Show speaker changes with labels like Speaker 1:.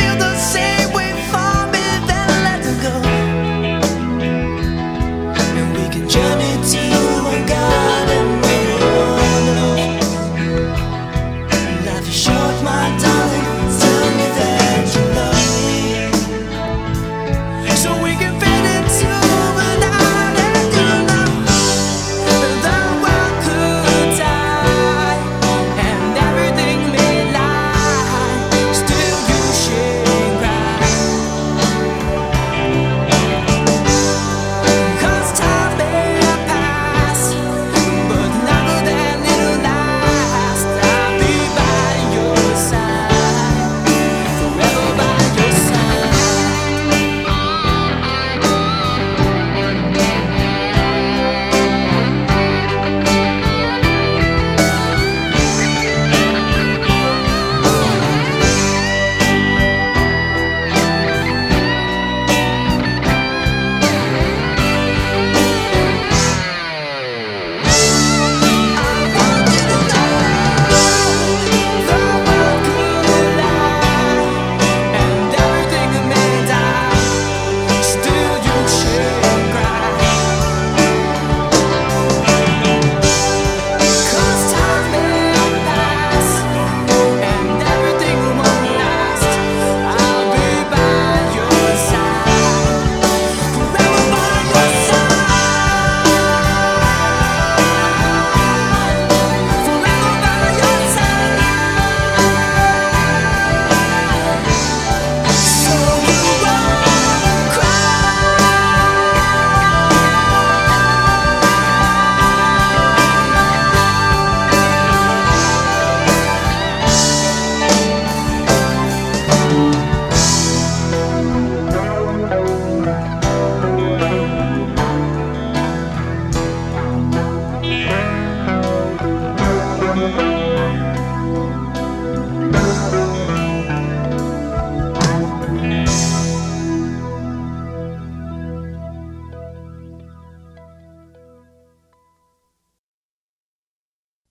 Speaker 1: feel the